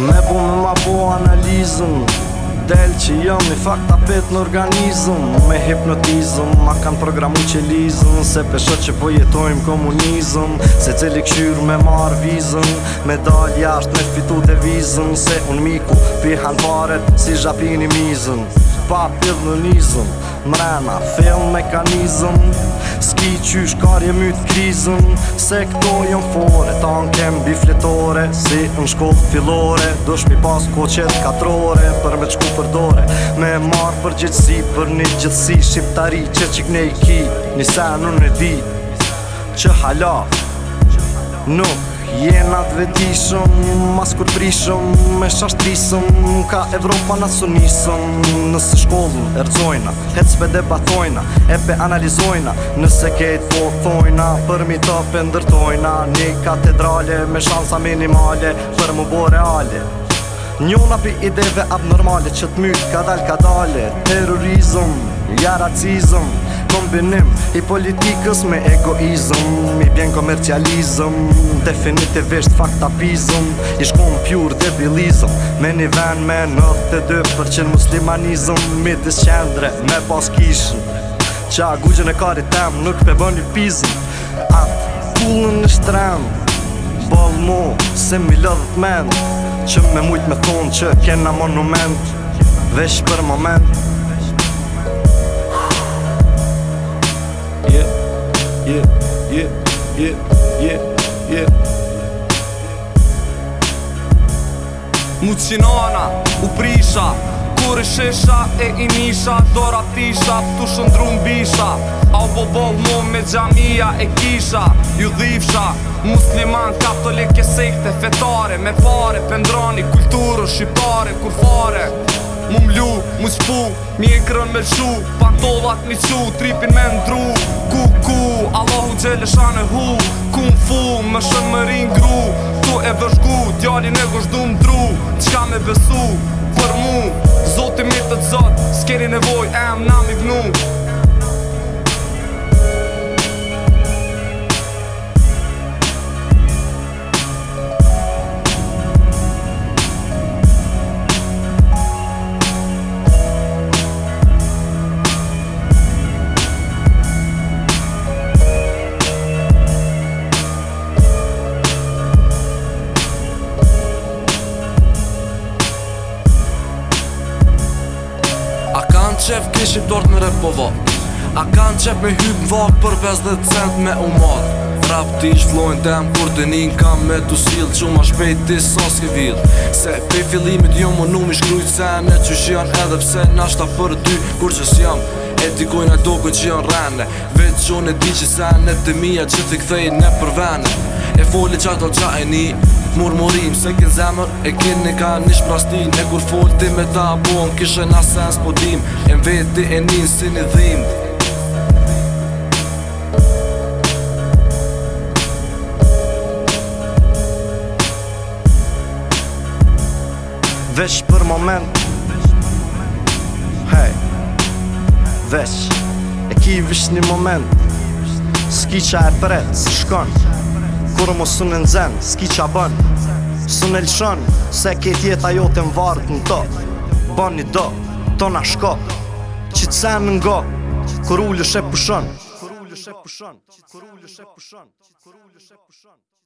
Me bu me ma bu analizën Del që jam i fakt tapet në organizëm Me hipnotizëm, ma kanë programu që lizëm Se pesho që po jetojmë komunizëm Se cili këshyrë me marë vizëm Me dal jashtë me fitu të vizëm Se unë miku pihan paret si zhapini mizëm Pa pëllë në nizëm Mrena, fill mekanizm Ski qysh kar jem krizën krizm Se këto jem fore Ta në kem bifletore Si në shkoll filore Dush mi pas ko katrore Për me qku për dore Me marë për gjithësi Për një gjithësi shqiptari që qik ne i ki Nisa në në di që hala Nuk Jenat vetishëm, mas kur prishëm, me shashtrisëm Ka Evropa në sunisëm Nëse shkollën e rëzojna, debatojna E analizojna, nëse kejt po thojna Për mi të pëndërtojna ndërtojna Një katedrale me shansa minimale për mu bo reale Njona për ideve abnormale që të mytë ka dalë ka dalë Terrorizëm, kombinim i politikës me egoizm Mi bjen komercializm, definitivisht faktapizm I kom pjur debilizm, me një ven me 92% dy për qen muslimanizm Mi disqendre me pas kishën, qa gugjën e kari nuk pe bën një Atë pullën në shtrem, bol mu se mi lëdhët mendë Që me mujtë me thonë që kena monument, vesh për moment yeah, yeah, yeah, yeah, yeah Mucinona, u prisha shesha e i nisha Dora fisha, tu shëndru mbisha Au bo bo mu me gjamia e kisha Ju dhifsha, musliman, katolik e sekte Fetare, me pare, pëndroni kulturo, shqiptare Kur kur fare Mu mlu, mu shpu, mi e kërën me shu Pantollat mi shu, tripin me ndru Ku ku, Allahu gjele shane hu Kun fu, më shën më rin gru Tu e vëshgu, djallin e gëshdu më dru Qka me besu, për mu Zotë i mirë të të zotë, s'keni nevoj, em na mi vnu qef kishin dort në rep po vat A kanë qef me hyp në vak për 50 cent me umat Rap tish vlojnë dem kur të njën kam me të sil Që ma shpejt ti sos s'ke vil Se pe fillimit jo më numi shkrujt se në që shion Edhe pse nashta për dy kur që s'jam E dikojnë e dokojnë që janë rene Vetë që në di që se në të mija që t'i kthejnë e për vene E foli qa do qa e ni Murmurim se kin zemër E kin një ka një shprastin E kur foli ti me ta bon po Kishe na sens po dim E në veti e njën si një dhim Vesh për moment Hej Vesh E ki vesh një moment Ski qa e tret, si shkon Durë më sunë në zemë, s'ki qa bënë Së në lëshënë, se këtë jetë ajo të më vartë në të Bënë një do, të në shko Që të senë në nga, kur shë pëshënë Kërullë shë pëshënë Kërullë shë shë pëshënë